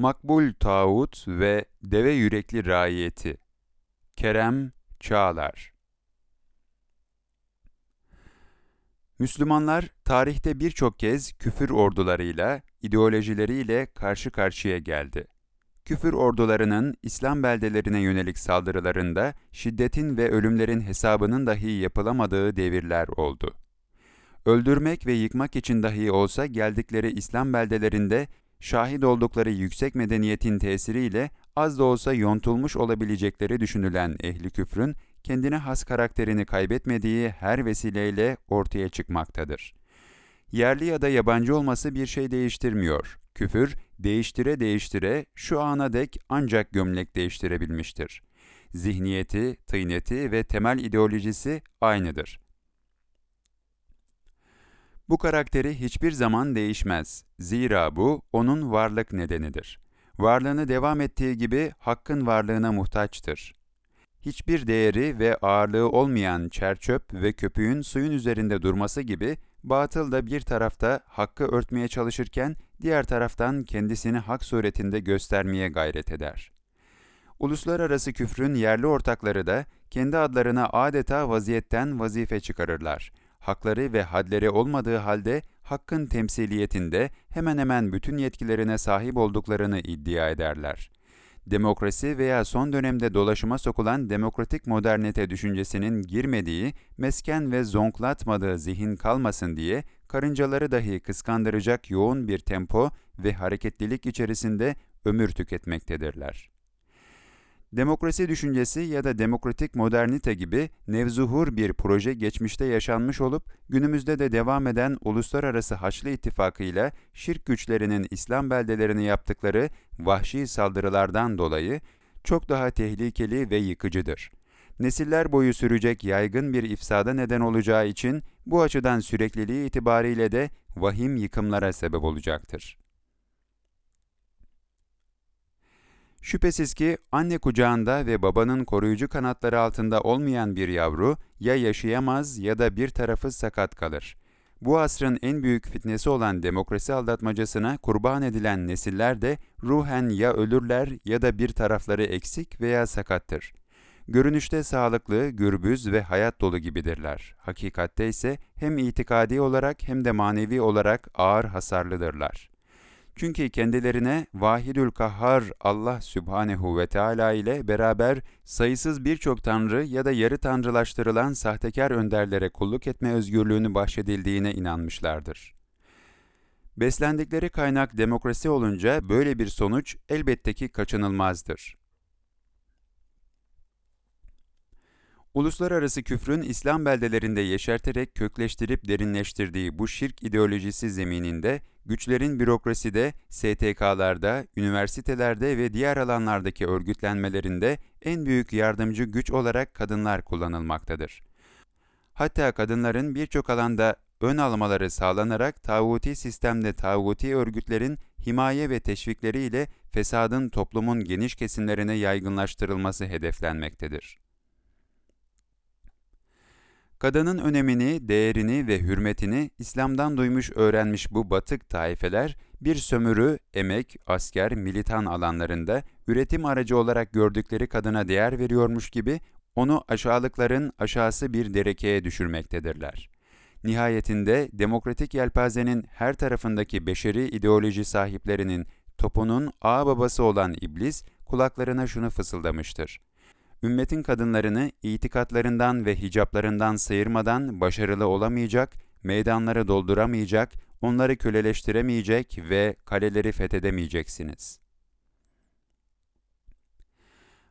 Makbul Tağut ve Deve Yürekli Raiyeti Kerem Çağlar Müslümanlar tarihte birçok kez küfür ordularıyla, ideolojileriyle karşı karşıya geldi. Küfür ordularının İslam beldelerine yönelik saldırılarında şiddetin ve ölümlerin hesabının dahi yapılamadığı devirler oldu. Öldürmek ve yıkmak için dahi olsa geldikleri İslam beldelerinde şahit oldukları yüksek medeniyetin tesiriyle az da olsa yontulmuş olabilecekleri düşünülen ehli küfrün kendine has karakterini kaybetmediği her vesileyle ortaya çıkmaktadır. Yerli ya da yabancı olması bir şey değiştirmiyor. Küfür, değiştire değiştire şu ana dek ancak gömlek değiştirebilmiştir. Zihniyeti, tıyneti ve temel ideolojisi aynıdır. Bu karakteri hiçbir zaman değişmez. Zira bu onun varlık nedenidir. Varlığını devam ettiği gibi hakkın varlığına muhtaçtır. Hiçbir değeri ve ağırlığı olmayan çerçöp ve köpüğün suyun üzerinde durması gibi batıl da bir tarafta hakkı örtmeye çalışırken diğer taraftan kendisini hak suretinde göstermeye gayret eder. Uluslararası küfrün yerli ortakları da kendi adlarına adeta vaziyetten vazife çıkarırlar hakları ve hadleri olmadığı halde hakkın temsiliyetinde hemen hemen bütün yetkilerine sahip olduklarını iddia ederler. Demokrasi veya son dönemde dolaşıma sokulan demokratik modernite düşüncesinin girmediği, mesken ve zonklatmadığı zihin kalmasın diye karıncaları dahi kıskandıracak yoğun bir tempo ve hareketlilik içerisinde ömür tüketmektedirler. Demokrasi düşüncesi ya da demokratik modernite gibi nevzuhur bir proje geçmişte yaşanmış olup günümüzde de devam eden Uluslararası Haçlı İttifakı ile şirk güçlerinin İslam beldelerini yaptıkları vahşi saldırılardan dolayı çok daha tehlikeli ve yıkıcıdır. Nesiller boyu sürecek yaygın bir ifsada neden olacağı için bu açıdan sürekliliği itibariyle de vahim yıkımlara sebep olacaktır. Şüphesiz ki anne kucağında ve babanın koruyucu kanatları altında olmayan bir yavru ya yaşayamaz ya da bir tarafı sakat kalır. Bu asrın en büyük fitnesi olan demokrasi aldatmacasına kurban edilen nesiller de ruhen ya ölürler ya da bir tarafları eksik veya sakattır. Görünüşte sağlıklı, gürbüz ve hayat dolu gibidirler. Hakikatte ise hem itikadi olarak hem de manevi olarak ağır hasarlıdırlar. Çünkü kendilerine Vahidül Kahhar Allah Sübhanehu ve Teala ile beraber sayısız birçok tanrı ya da yarı tanrılaştırılan sahtekar önderlere kulluk etme özgürlüğünü bahşedildiğine inanmışlardır. Beslendikleri kaynak demokrasi olunca böyle bir sonuç elbette ki kaçınılmazdır. Uluslararası küfrün İslam beldelerinde yeşerterek kökleştirip derinleştirdiği bu şirk ideolojisi zemininde güçlerin bürokraside, STK'larda, üniversitelerde ve diğer alanlardaki örgütlenmelerinde en büyük yardımcı güç olarak kadınlar kullanılmaktadır. Hatta kadınların birçok alanda ön almaları sağlanarak tağuti sistemde tağuti örgütlerin himaye ve teşvikleriyle fesadın toplumun geniş kesimlerine yaygınlaştırılması hedeflenmektedir. Kadının önemini, değerini ve hürmetini İslam'dan duymuş öğrenmiş bu batık taifeler, bir sömürü, emek, asker, militan alanlarında üretim aracı olarak gördükleri kadına değer veriyormuş gibi onu aşağılıkların aşağısı bir derekeye düşürmektedirler. Nihayetinde demokratik yelpazenin her tarafındaki beşeri ideoloji sahiplerinin topunun ağ babası olan iblis kulaklarına şunu fısıldamıştır ümmetin kadınlarını itikatlarından ve hicaplarından sıyırmadan başarılı olamayacak, meydanları dolduramayacak, onları köleleştiremeyecek ve kaleleri fethedemeyeceksiniz.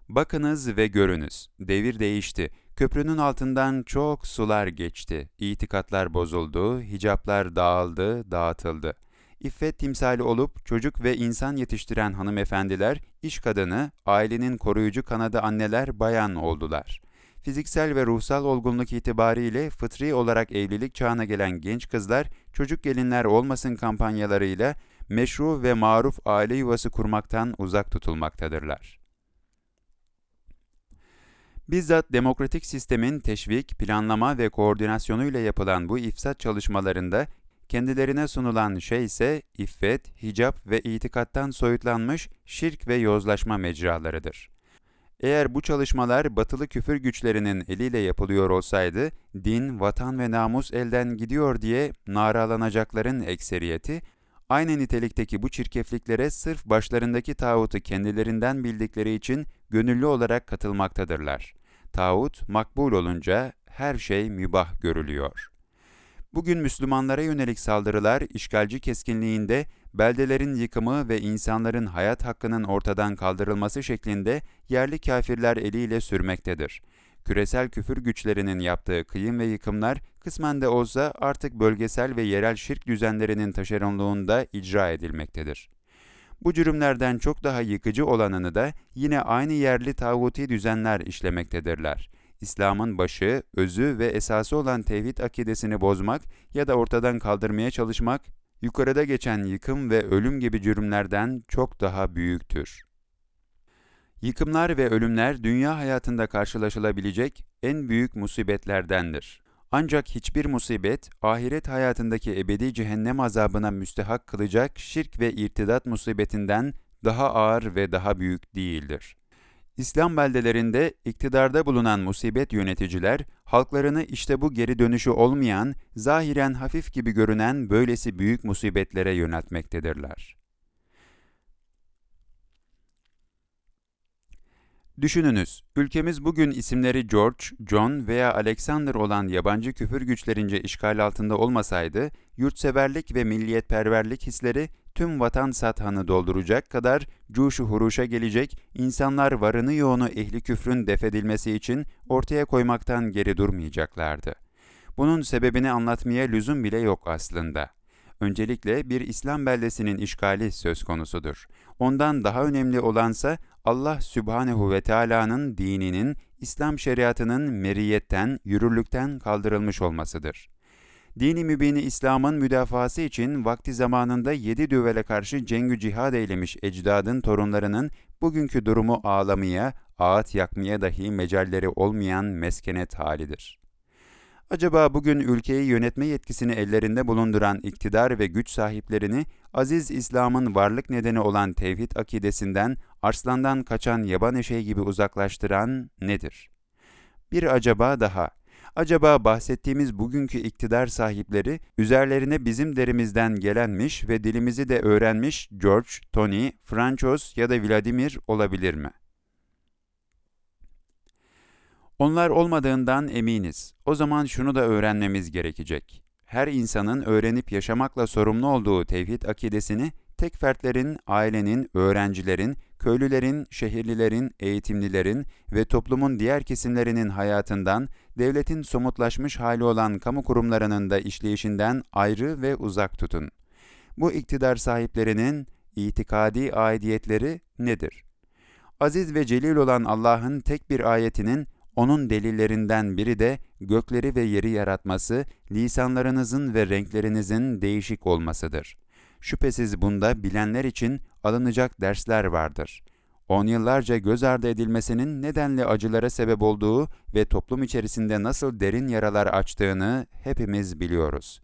Bakınız ve görünüz, devir değişti, köprünün altından çok sular geçti, itikatlar bozuldu, hicaplar dağıldı, dağıtıldı.'' İffet timsali olup çocuk ve insan yetiştiren hanımefendiler, iş kadını, ailenin koruyucu kanadı anneler bayan oldular. Fiziksel ve ruhsal olgunluk itibariyle fıtri olarak evlilik çağına gelen genç kızlar, çocuk gelinler olmasın kampanyalarıyla meşru ve maruf aile yuvası kurmaktan uzak tutulmaktadırlar. Bizzat demokratik sistemin teşvik, planlama ve koordinasyonuyla yapılan bu ifsat çalışmalarında kendilerine sunulan şey ise iffet, hicap ve itikattan soyutlanmış şirk ve yozlaşma mecralarıdır. Eğer bu çalışmalar batılı küfür güçlerinin eliyle yapılıyor olsaydı, din, vatan ve namus elden gidiyor diye naralanacakların ekseriyeti, aynı nitelikteki bu çirkefliklere sırf başlarındaki tağutu kendilerinden bildikleri için gönüllü olarak katılmaktadırlar. Tağut makbul olunca her şey mübah görülüyor. Bugün Müslümanlara yönelik saldırılar işgalci keskinliğinde beldelerin yıkımı ve insanların hayat hakkının ortadan kaldırılması şeklinde yerli kafirler eliyle sürmektedir. Küresel küfür güçlerinin yaptığı kıyım ve yıkımlar kısmen de olsa artık bölgesel ve yerel şirk düzenlerinin taşeronluğunda icra edilmektedir. Bu cürümlerden çok daha yıkıcı olanını da yine aynı yerli tağuti düzenler işlemektedirler. İslam'ın başı, özü ve esası olan tevhid akidesini bozmak ya da ortadan kaldırmaya çalışmak, yukarıda geçen yıkım ve ölüm gibi cürümlerden çok daha büyüktür. Yıkımlar ve ölümler dünya hayatında karşılaşılabilecek en büyük musibetlerdendir. Ancak hiçbir musibet, ahiret hayatındaki ebedi cehennem azabına müstehak kılacak şirk ve irtidat musibetinden daha ağır ve daha büyük değildir. İslam beldelerinde iktidarda bulunan musibet yöneticiler, halklarını işte bu geri dönüşü olmayan, zahiren hafif gibi görünen böylesi büyük musibetlere yöneltmektedirler. Düşününüz, ülkemiz bugün isimleri George, John veya Alexander olan yabancı küfür güçlerince işgal altında olmasaydı, yurtseverlik ve milliyetperverlik hisleri tüm vatan sathanı dolduracak kadar cuşu huruşa gelecek, insanlar varını yoğunu ehli küfrün defedilmesi için ortaya koymaktan geri durmayacaklardı. Bunun sebebini anlatmaya lüzum bile yok aslında. Öncelikle bir İslam beldesinin işgali söz konusudur. Ondan daha önemli olansa Allah Sübhanehu ve Teala'nın dininin, İslam şeriatının meriyetten, yürürlükten kaldırılmış olmasıdır. Dini mübini İslam'ın müdafası için vakti zamanında yedi düvele karşı cengü cihad eylemiş ecdadın torunlarının bugünkü durumu ağlamaya, ağıt yakmaya dahi mecalleri olmayan meskenet halidir. Acaba bugün ülkeyi yönetme yetkisini ellerinde bulunduran iktidar ve güç sahiplerini aziz İslam'ın varlık nedeni olan tevhid akidesinden, arslandan kaçan yaban eşeği gibi uzaklaştıran nedir? Bir acaba daha. Acaba bahsettiğimiz bugünkü iktidar sahipleri üzerlerine bizim derimizden gelenmiş ve dilimizi de öğrenmiş George, Tony, Françoz ya da Vladimir olabilir mi? Onlar olmadığından eminiz. O zaman şunu da öğrenmemiz gerekecek. Her insanın öğrenip yaşamakla sorumlu olduğu tevhid akidesini tek fertlerin, ailenin, öğrencilerin, köylülerin, şehirlilerin, eğitimlilerin ve toplumun diğer kesimlerinin hayatından, devletin somutlaşmış hali olan kamu kurumlarının da işleyişinden ayrı ve uzak tutun. Bu iktidar sahiplerinin itikadi aidiyetleri nedir? Aziz ve celil olan Allah'ın tek bir ayetinin onun delillerinden biri de gökleri ve yeri yaratması, lisanlarınızın ve renklerinizin değişik olmasıdır. Şüphesiz bunda bilenler için alınacak dersler vardır. On yıllarca göz ardı edilmesinin nedenle acılara sebep olduğu ve toplum içerisinde nasıl derin yaralar açtığını hepimiz biliyoruz.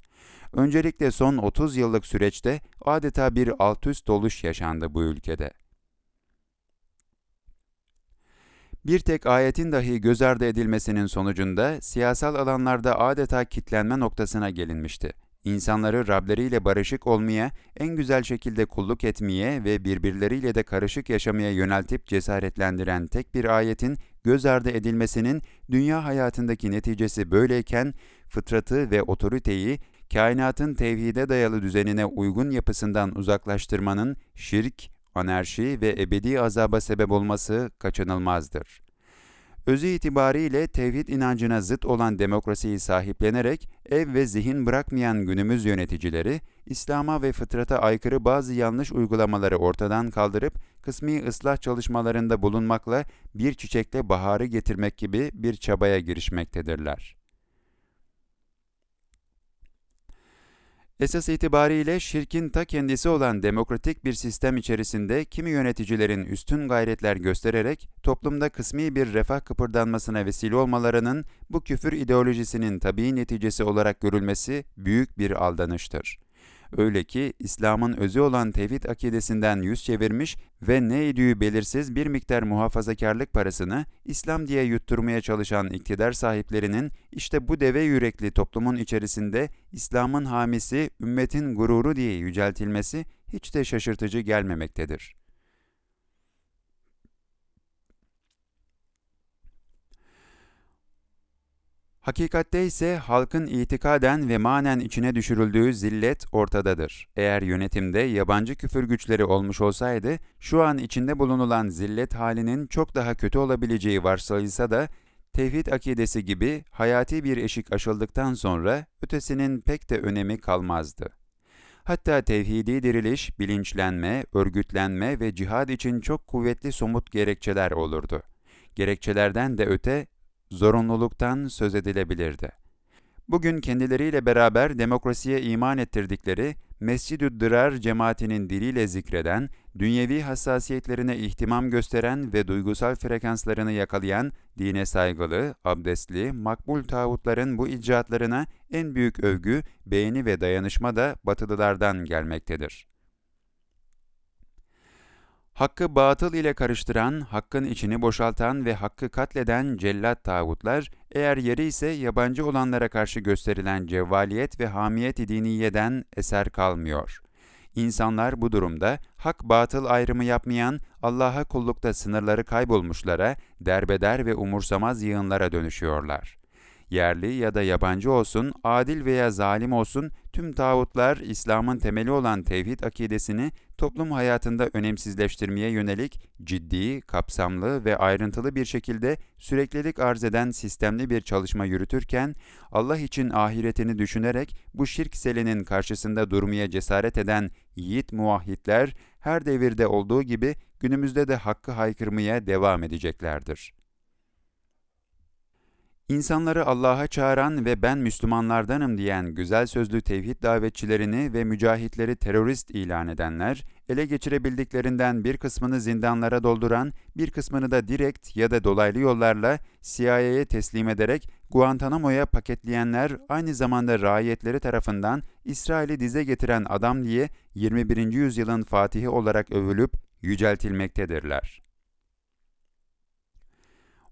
Öncelikle son 30 yıllık süreçte adeta bir alt üst oluş yaşandı bu ülkede. Bir tek ayetin dahi göz ardı edilmesinin sonucunda siyasal alanlarda adeta kitlenme noktasına gelinmişti. İnsanları Rableriyle barışık olmaya, en güzel şekilde kulluk etmeye ve birbirleriyle de karışık yaşamaya yöneltip cesaretlendiren tek bir ayetin göz ardı edilmesinin dünya hayatındaki neticesi böyleyken fıtratı ve otoriteyi kainatın tevhide dayalı düzenine uygun yapısından uzaklaştırmanın şirk, anarşi ve ebedi azaba sebep olması kaçınılmazdır. Özü itibariyle tevhid inancına zıt olan demokrasiyi sahiplenerek ev ve zihin bırakmayan günümüz yöneticileri, İslam'a ve fıtrata aykırı bazı yanlış uygulamaları ortadan kaldırıp kısmi ıslah çalışmalarında bulunmakla bir çiçekle baharı getirmek gibi bir çabaya girişmektedirler. Esas itibariyle şirkin ta kendisi olan demokratik bir sistem içerisinde kimi yöneticilerin üstün gayretler göstererek toplumda kısmi bir refah kıpırdanmasına vesile olmalarının bu küfür ideolojisinin tabii neticesi olarak görülmesi büyük bir aldanıştır. Öyle ki İslam'ın özü olan tevhid akidesinden yüz çevirmiş ve ne idüğü belirsiz bir miktar muhafazakarlık parasını İslam diye yutturmaya çalışan iktidar sahiplerinin işte bu deve yürekli toplumun içerisinde İslam'ın hamisi, ümmetin gururu diye yüceltilmesi hiç de şaşırtıcı gelmemektedir. Hakikatte ise halkın itikaden ve manen içine düşürüldüğü zillet ortadadır. Eğer yönetimde yabancı küfür güçleri olmuş olsaydı, şu an içinde bulunulan zillet halinin çok daha kötü olabileceği varsayılsa da, tevhid akidesi gibi hayati bir eşik aşıldıktan sonra ötesinin pek de önemi kalmazdı. Hatta tevhidi diriliş, bilinçlenme, örgütlenme ve cihad için çok kuvvetli somut gerekçeler olurdu. Gerekçelerden de öte zorunluluktan söz edilebilirdi. Bugün kendileriyle beraber demokrasiye iman ettirdikleri Mescid-ü Dırar cemaatinin diliyle zikreden, dünyevi hassasiyetlerine ihtimam gösteren ve duygusal frekanslarını yakalayan, dine saygılı, abdestli, makbul tağutların bu icraatlarına en büyük övgü, beğeni ve dayanışma da batılılardan gelmektedir. Hakkı batıl ile karıştıran, hakkın içini boşaltan ve hakkı katleden cellat tağutlar, eğer yeri ise yabancı olanlara karşı gösterilen cevvaliyet ve hamiyet-i diniyeden eser kalmıyor. İnsanlar bu durumda hak batıl ayrımı yapmayan, Allah'a kullukta sınırları kaybolmuşlara, derbeder ve umursamaz yığınlara dönüşüyorlar. Yerli ya da yabancı olsun, adil veya zalim olsun, tüm tağutlar İslam'ın temeli olan tevhid akidesini toplum hayatında önemsizleştirmeye yönelik ciddi, kapsamlı ve ayrıntılı bir şekilde süreklilik arz eden sistemli bir çalışma yürütürken, Allah için ahiretini düşünerek bu şirk selinin karşısında durmaya cesaret eden yiğit muvahhidler, her devirde olduğu gibi günümüzde de hakkı haykırmaya devam edeceklerdir. İnsanları Allah'a çağıran ve ben Müslümanlardanım diyen güzel sözlü tevhid davetçilerini ve mücahitleri terörist ilan edenler, ele geçirebildiklerinden bir kısmını zindanlara dolduran, bir kısmını da direkt ya da dolaylı yollarla CIA'ye teslim ederek Guantanamo'ya paketleyenler aynı zamanda raiyetleri tarafından İsrail'i dize getiren adam diye 21. yüzyılın fatihi olarak övülüp yüceltilmektedirler.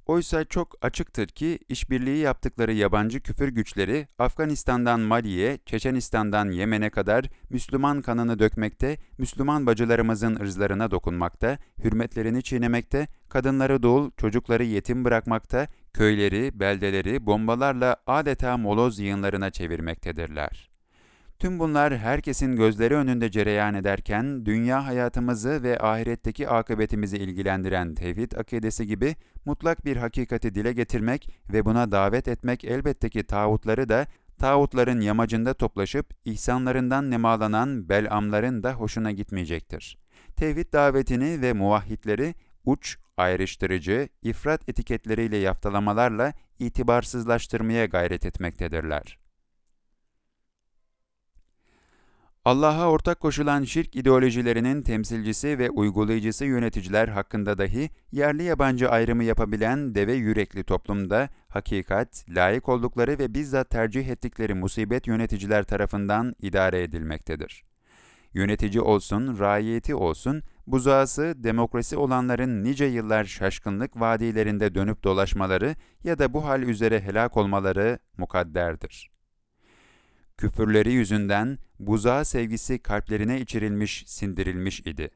Oysa çok açıktır ki işbirliği yaptıkları yabancı küfür güçleri Afganistan'dan Mali'ye, Çeçenistan'dan Yemen'e kadar Müslüman kanını dökmekte, Müslüman bacılarımızın ırzlarına dokunmakta, hürmetlerini çiğnemekte, kadınları dul, çocukları yetim bırakmakta, köyleri, beldeleri bombalarla adeta moloz yığınlarına çevirmektedirler. Tüm bunlar herkesin gözleri önünde cereyan ederken, dünya hayatımızı ve ahiretteki akıbetimizi ilgilendiren tevhid akidesi gibi mutlak bir hakikati dile getirmek ve buna davet etmek elbette ki tağutları da, tağutların yamacında toplaşıp ihsanlarından nemalanan belamların da hoşuna gitmeyecektir. Tevhid davetini ve muvahhidleri uç, ayrıştırıcı, ifrat etiketleriyle yaftalamalarla itibarsızlaştırmaya gayret etmektedirler. Allah'a ortak koşulan şirk ideolojilerinin temsilcisi ve uygulayıcısı yöneticiler hakkında dahi yerli yabancı ayrımı yapabilen deve yürekli toplumda hakikat, layık oldukları ve bizzat tercih ettikleri musibet yöneticiler tarafından idare edilmektedir. Yönetici olsun, raiyeti olsun, buzağısı demokrasi olanların nice yıllar şaşkınlık vadilerinde dönüp dolaşmaları ya da bu hal üzere helak olmaları mukadderdir. Küfürleri yüzünden buzağı sevgisi kalplerine içirilmiş, sindirilmiş idi.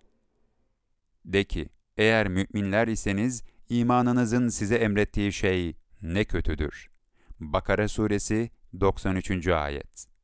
De ki, eğer müminler iseniz, imanınızın size emrettiği şey ne kötüdür. Bakara Suresi 93. Ayet